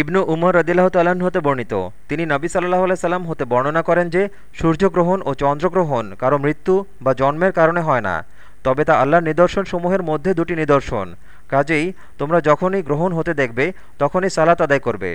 ইবনু উমর রদিল্লাহ তাল্লাহ্ন হতে বর্ণিত। তিনি নবী সাল্লাহ সাল্লাম হতে বর্ণনা করেন যে, সূর্যগ্রহণ ও চন্দ্রগ্রহণ কারও মৃত্যু বা জন্মের কারণে হয় না, তবে তা আল্লাহর নিদর্শনসমূহের মধ্যে দুটি নিদর্শন। কাজেই তোমরা যখনই গ্রহণ হতে দেখবে, তখনই সালাত আদায় করবে।